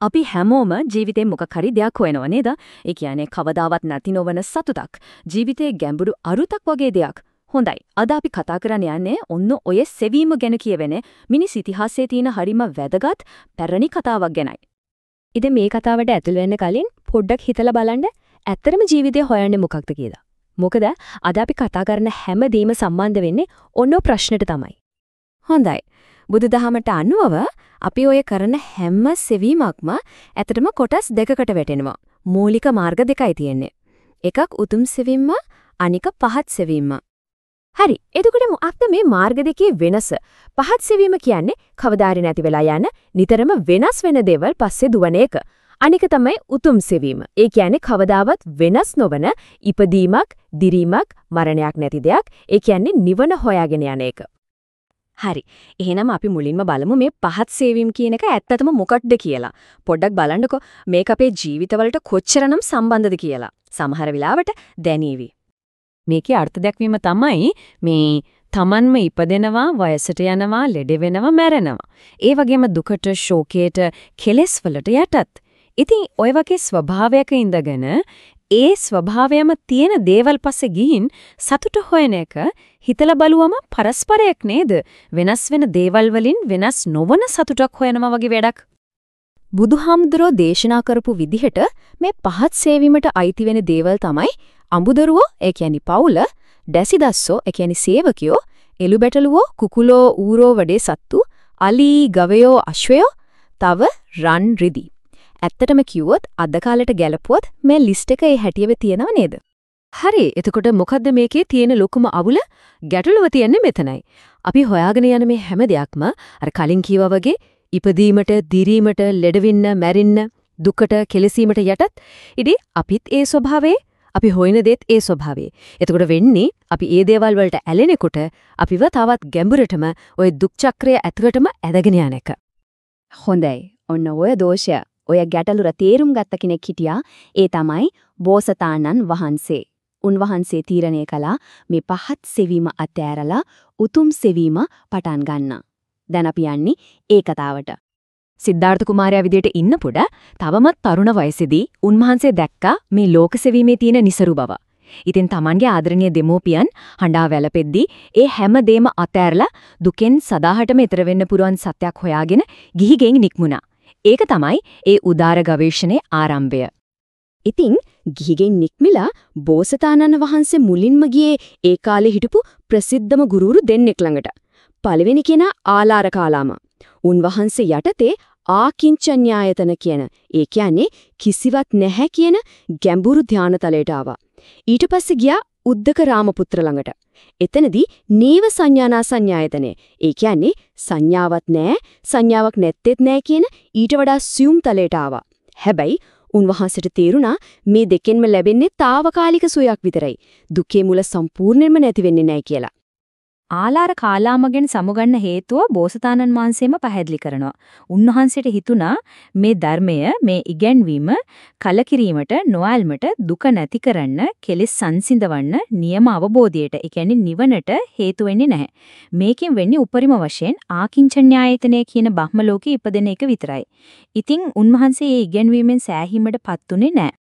අපි හැමෝම ජීවිතේ මොකක් හරි දෙයක් හොයනව නේද? ඒ කියන්නේ කවදාවත් නැති නොවන සතුටක්. ජීවිතේ ගැඹුරු අරුතක් වගේ දෙයක්. හොඳයි. අද අපි කතා කරන්න යන්නේ ඔන්න ඔය සෙවීම ගැන කියවෙන මිනිස් ඉතිහාසයේ තියෙන හරිම වැදගත් පැරණි කතාවක් ගැනයි. ඉතින් මේ කතාවට ඇතුල් වෙන්න කලින් පොඩ්ඩක් හිතලා බලන්න ඇත්තටම ජීවිතේ හොයන්නේ මොකක්ද කියලා. මොකද අද අපි කතා කරන හැම දෙයක්ම සම්බන්ධ වෙන්නේ ඔන්න ප්‍රශ්නෙට තමයි. හොඳයි. බුදුදහමට අනුවව අපි ඔය කරන හැම සෙවීමක්ම ඇත්තටම කොටස් දෙකකට වැටෙනවා. මූලික මාර්ග දෙකයි තියෙන්නේ. එකක් උතුම් සෙවීම අනික පහත් සෙවීම. හරි. එතකොට මොකක්ද මේ මාර්ග දෙකේ වෙනස? පහත් සෙවීම කියන්නේ කවදාරි නැති වෙලා යන නිතරම වෙනස් වෙන දේවල් පස්සේ දුවන එක. අනික තමයි උතුම් සෙවීම. ඒ කියන්නේ කවදාවත් වෙනස් නොවන ඉපදීමක්, දිරීමක්, මරණයක් නැති දෙයක්. ඒ කියන්නේ නිවන හොයාගෙන යන එක. හරි. එහෙනම් අපි මුලින්ම බලමු මේ පහත් සේවීම් කියන එක ඇත්තටම මොකක්ද කියලා. පොඩ්ඩක් බලන්නකෝ මේක අපේ ජීවිතවලට කොච්චරනම් සම්බන්ධද කියලා. සමහර වෙලාවට දැනීවි. මේකේ අර්ථ දැක්වීම තමයි මේ තමන්ම ඉපදෙනවා වයසට යනවා ලෙඩ වෙනවා මැරෙනවා. ඒ වගේම දුකට ශෝකයට කෙලෙස් වලට යටත්. ඉතින් ওই වගේ ස්වභාවයක ඉඳගෙන ඒ ස්වභාවයම තියෙන දේවල් පස්සේ ගිහින් සතුට හොයන එක හිතලා බලුවම පරස්පරයක් නේද? වෙනස් වෙන දේවල් වලින් වෙනස් නොවන සතුටක් හොයනවා වගේ වැඩක්. බුදුහාමුදුරෝ දේශනා කරපු විදිහට මේ පහත් සේවීමට අයිති වෙන දේවල් තමයි අඹදරුවෝ ඒ කියන්නේ පවුල දැසිදස්සෝ ඒ කියන්නේ සේවකයෝ එළුබැටළුවෝ කුකුලෝ ඌරෝ වඩේ සත්තු අලි ගවයෝ අශ්වයෝ තව රන් රිදී. ඇත්තටම කිව්වොත් අද කාලෙට ගැලපුවොත් මේ ලිස්ට් එක ඒ හැටියෙම තියෙනව නේද? හරි. එතකොට මොකද්ද මේකේ තියෙන ලොකුම අවුල? ගැටලුව තියන්නේ මෙතනයි. අපි හොයාගෙන යන මේ හැම දෙයක්ම අර කලින් කීවා වගේ ඉපදීමට, දිරීමට, ලෙඩවෙන්න, මැරෙන්න, දුකට, කෙලසීමට යටත් ඉතින් අපිත් ඒ ස්වභාවයේ අපි හොයන දේත් ඒ ස්වභාවයේ. එතකොට වෙන්නේ අපි ඒ දේවල් වලට ඇලෙනකොට අපිව තවත් ගැඹුරටම ওই දුක් චක්‍රය ඇතුළටම ඇදගෙන යන එක. හොඳයි. ඔන්න ඔය දෝෂය ඔය ගැටලුර තේරුම් ගත්ත කෙනෙක් හිටියා. ඒ තමයි බෝසතාණන් වහන්සේ. උන්වහන්සේ තීරණය කළා මේ පහත් සෙවීම අතෑරලා උතුම් සෙවීම පටන් ගන්න. දැන් අපි යන්නේ ඒ කතාවට. සිද්ධාර්ථ කුමාරයා විදියට ඉන්න පුඩ තවමත් තරුණ වයසේදී උන්වහන්සේ දැක්කා මේ ලෝක සෙවීමේ තියෙන નિසරු බව. ඉතින් Tamanගේ ආදරණීය දෙමෝපියන් හඬා වැළපෙද්දී ඒ හැම දෙම අතෑරලා දුකෙන් සදාහටම ඈතර වෙන්න පුරුවන් සත්‍යක් හොයාගෙන ගිහිගෙන් නික්මුණා. ඒක තමයි ඒ උදාර ගවේෂණයේ ආරම්භය. ඉතින් ගිහිගෙන් නික්මිලා බෝසතාණන් වහන්සේ මුලින්ම ගියේ ඒ කාලේ හිටපු ප්‍රසිද්ධම ගුරුවරු දෙන්නෙක් ළඟට. පළවෙනි කෙනා ආලාර කාලාම. උන්වහන්සේ යටතේ ආකින්චඤ්ඤායතන කියන ඒ කියන්නේ කිසිවක් නැහැ කියන ගැඹුරු ධානතලයට ආවා. ඊට පස්සේ ගියා උද්දක රාමපුත්‍ර ළඟට. එතනදී නීව සංඥානා සංඥායතනෙ. ඒ කියන්නේ සංඥාවක් නැහැ, සංඥාවක් නැත්තේත් නැහැ කියන ඊට වඩා සියුම් තලයට ආවා. හැබැයි උන්වහන්සේට තේරුණා මේ දෙකෙන්ම ලැබෙන්නේ తాවකාලික සුවයක් විතරයි. දුකේ මුල සම්පූර්ණයෙන්ම නැති වෙන්නේ නැහැ කියලා. ආලාර කාලාමගෙන් සමුගන්න හේතුව බෝසතාණන් වහන්සේම පැහැදිලි කරනවා. උන්වහන්සේට හිතුණා මේ ධර්මය මේ ඉගැන්වීම කලකිරීමට නොයල්මට දුක නැති කරන්න කෙලෙස් සංසිඳවන්න නියම අවබෝධයට ඒ කියන්නේ නිවනට හේතු වෙන්නේ නැහැ. මේකෙන් වෙන්නේ උපරිම වශයෙන් ආකින්චඤ්ඤායතනය කියන බ්‍රහ්ම ලෝකේ ඉපදෙන එක විතරයි. ඉතින් උන්වහන්සේ මේ ඉගැන්වීමෙන් සෑහීමටපත් උනේ නැහැ.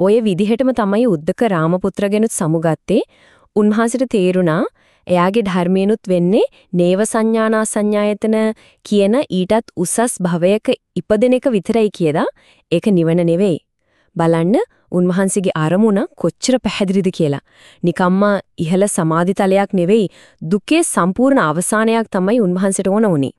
ඔය විදිහටම තමයි උද්දක රාමපුත්‍රගෙනුත් සමුගත්තේ. උන්වහන්සේට තේරුණා එයාගේ ධර්මයෙන්ුත් වෙන්නේ නේව සංඥානා සංඥායතන කියන ඊටත් උසස් භවයක ඉපදෙන එක විතරයි කියලා. ඒක නිවන නෙවෙයි. බලන්න උන්වහන්සේගේ ආරමුණ කොච්චර පැහැදිලිද කියලා. නිකම්ම ඉහළ සමාධි තලයක් නෙවෙයි දුකේ සම්පූර්ණ අවසානයක් තමයි උන්වහන්සේට ඕන වුනේ.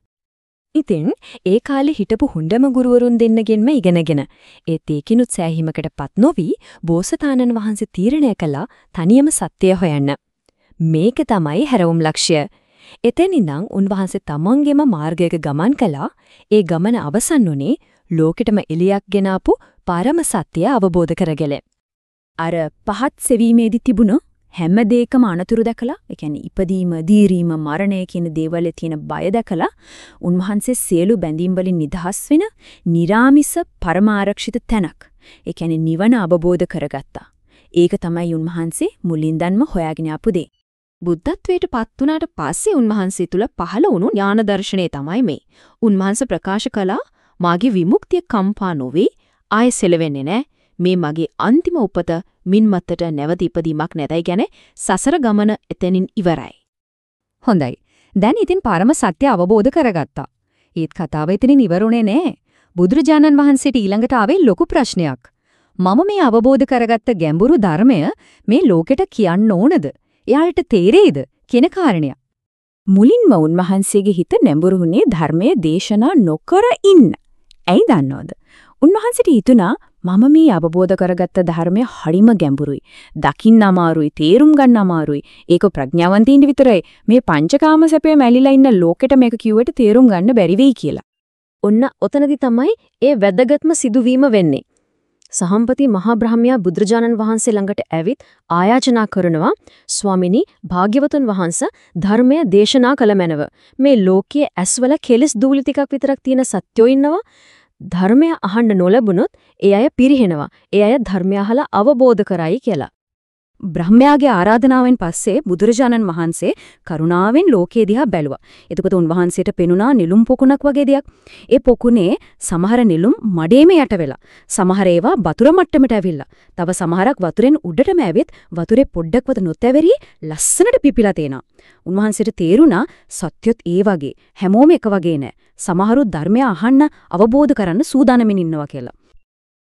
ඉතින් ඒ කාලේ හිටපු හුඬම ගුරුවරුන් දෙන්නගෙන්ම ඉගෙනගෙන ඒත් ඒකිනුත් සෑහීමකටපත් නොවි බෝසතාණන් වහන්සේ තීරණය කළා තනියම සත්‍යය හොයන්න. මේක තමයි හැරවුම් ලක්ෂ්‍ය. එතෙනින්නම් උන්වහන්සේ තමන්ගේම මාර්ගයක ගමන් කළා. ඒ ගමන අවසන් වුණේ ලෝකෙටම එලියක් ගෙනාපු පරම සත්‍යය අවබෝධ කරගල. අර පහත් සෙවීමේදී තිබුණු හැම දෙයකම අනතුරු දැකලා, ඒ කියන්නේ ඉපදීම, දීරීම, මරණය කියන දේවල් තියෙන බය දැකලා, උන්වහන්සේ සියලු බැඳීම් වලින් නිදහස් වෙන, निराமிස පරමාරක්ෂිත තැනක්. ඒ කියන්නේ නිවන අවබෝධ කරගත්තා. ඒක තමයි උන්වහන්සේ මුලින්දන්ම හොයාගෙන ආපු දේ. බුද්ධත්වයට පත් වුණාට පස්සේ උන්වහන්සේ තුල පහළ වුණු ඥාන දර්ශනය තමයි මේ. උන්වහන්සේ ප්‍රකාශ කළා මාගේ විමුක්තිය කම්පා නොවේ ආයෙ සෙලවෙන්නේ නැහැ. මේ මගේ අන්තිම උපත මින් මත්තට නැවත ඉපදීමක් නැතයි ගැන සසර ගමන එතනින් ඉවරයි. හොඳයි. දැන් ඉතින් පරම සත්‍ය අවබෝධ කරගත්තා. ඒත් කතාව එතනින් ඉවරුනේ නෑ. බුදුරජාණන් වහන්සේට ඊළඟට ආවේ ලොකු ප්‍රශ්නයක්. මම මේ අවබෝධ කරගත්ත ගැඹුරු ධර්මය මේ ලෝකෙට කියන්න ඕනද? එයාට තේරෙයිද? කියන කාරණය. මුලින්ම උන්වහන්සේගේ හිත නැඹුරුුනේ ධර්මයේ දේශනා නොකර ඉන්න. ඇයි දන්නවද? උන්වහන්සේට හිතුණා මම මේ අවබෝධ කරගත්ත ධර්මය හරිම ගැඹුරුයි. දකින්න අමාරුයි, තේරුම් ගන්න අමාරුයි. ඒක ප්‍රඥාවන්තයින්ට විතරයි මේ පංචකාම සැපේ මැලිලා ඉන්න ලෝකෙට මේක කිව්වට තේරුම් ගන්න බැරි වෙයි කියලා. ඔන්න ඔතනදි තමයි ඒ වැදගත්ම සිදුවීම වෙන්නේ. සහම්පති මහා බ්‍රහ්මයා බුදුරජාණන් වහන්සේ ළඟට ඇවිත් ආයාචනා කරනවා ස්වාමිනි භාග්‍යවතුන් වහන්ස ධර්මය දේශනා කළ මැනව මේ ලෝකයේ ඇස්වල කෙලස් දූලි ටිකක් විතරක් තියෙන සත්‍යෝ ඉන්නවා ධර්මය අහන්න නොලැබුණොත් ඒ අය පිරිහෙනවා. ඒ අය ධර්මය අහලා අවබෝධ කරයි කියලා. බ්‍රහ්මයාගේ ආරාධනාවෙන් පස්සේ බුදුරජාණන් වහන්සේ කරුණාවෙන් ලෝකයේ දිහා බැලුවා. එතකොට උන්වහන්සේට පෙනුණා නිලුම් පොකුණක් වගේ දෙයක්. ඒ පොකුණේ සමහර නිලුම් මඩේම යට වෙලා, සමහර ඒවා වතුර මට්ටමට ඇවිල්ලා, තව සමහරක් වතුරෙන් උඩටම ඇවිත් වතුරේ පොඩ්ඩක්වත් නොතැවරි ලස්සනට පිපිලා තේනවා. උන්වහන්සේට තේරුණා සත්‍යොත් ඒ වගේ හැමෝම එක වගේ නෑ. සමහරු ධර්මය අහන්න අවබෝධ කරන්න සූදානමින් ඉන්නවා කියලා.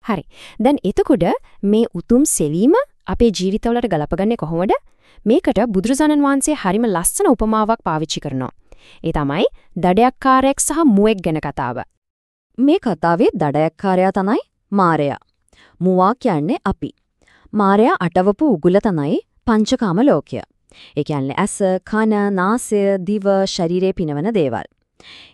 හරි. දැන් එතකොට මේ උතුම් සෙවීම අපේ ජීවිතවලට ගලපගන්නේ කොහොමද? මේකට බුදුරජාණන් වහන්සේ හරිම ලස්සන උපමාවක් පාවිච්චි කරනවා. ඒ තමයි දඩයක්කාරයෙක් සහ මුවෙක් ගැන කතාව. මේ කතාවේ දඩයක්කාරයා තමයි මාරයා. මුවා කියන්නේ අපි. මාරයා අටවපු උගුල තමයි පංචකාම ලෝකය. ඒ කියන්නේ ඇස, කන, නාසය, දිව, ශරීරයේ පිනවන දේවල්.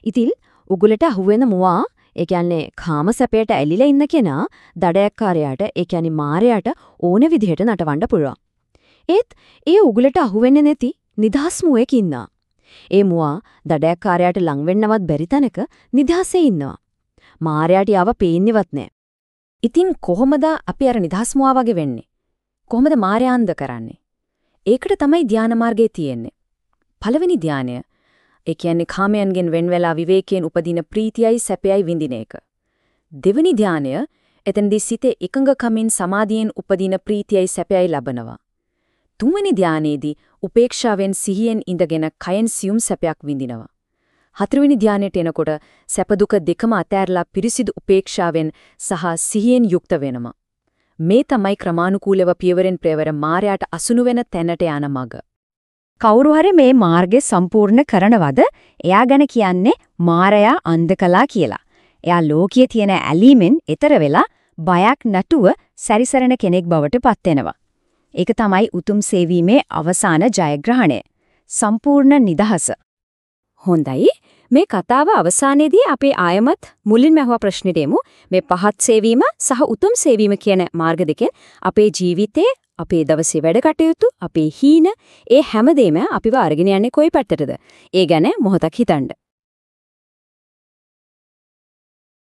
ඉතින් උගුලට අහුවෙන මුවා ඒ කියන්නේ කාම සැපයට ඇලිලා ඉන්න කෙනා දඩයක්කාරයාට ඒ කියන්නේ මාරයාට ඕන විදිහට නටවන්න පුළුවන්. ඒත් ඒ උගලට අහුවෙන්නේ නැති නිදහස් මුවෙක් ඉන්නා. ඒ මුවා දඩයක්කාරයාට ලං වෙන්නවත් බැරි තැනක නිදහසේ ඉන්නවා. මාරයාට යව පේන්නේවත් නැහැ. ඉතින් කොහොමද අපි අර නිදහස් මුවා වගේ වෙන්නේ? කොහොමද මාරයාන්ද කරන්නේ? ඒකට තමයි ධානා මාර්ගයේ තියෙන්නේ. පළවෙනි ධානය ඒ කියන්නේ කාමයන්ගෙන් වෙන් වෙලා විවේකයෙන් උපදින ප්‍රීතියයි සැපයයි විඳින එක. දෙවනි ධානය එතෙන්දී සිතේ එකඟකමින් සමාධියෙන් උපදින ප්‍රීතියයි සැපයයි ලබනවා. තුන්වෙනි ධානයේදී උපේක්ෂාවෙන් සිහියෙන් ඉඳගෙන කයෙන් සියුම් සැපයක් විඳිනවා. හතරවෙනි ධානයට එනකොට සැප දුක දෙකම අතෑරලා පිරිසිදු උපේක්ෂාවෙන් සහ සිහියෙන් යුක්ත වෙනවා. මේ තමයි ක්‍රමානුකූලව පියවරෙන් ප්‍රයවර මායයට අසුණු වෙන තැනට යන මඟ. කවුරු හරි මේ මාර්ගය සම්පූර්ණ කරනවද එයා ගැන කියන්නේ මාරයා අන්ධකලා කියලා. එයා ලෝකයේ තියෙන ඇලීමෙන් එතර වෙලා බයක් නැතුව සැරිසරන කෙනෙක් බවට පත් වෙනවා. ඒක තමයි උතුම් සේවීමේ අවසාන ජයග්‍රහණය. සම්පූර්ණ නිදහස. හොඳයි. මේ කතාව අවසානයේදී අපි ආයමත් මුලින්ම අහුව ප්‍රශ්නෙට එමු. මේ පහත් සේවීම සහ උතුම් සේවීම කියන මාර්ග දෙකෙන් අපේ ජීවිතේ අපේ දවසේ වැඩ කටයුතු, අපේ හීන, ඒ හැමදේම අපිව අරගෙන යන්නේ කොයි පැත්තටද? ඒ ගැන මොහොතක් හිතන්න.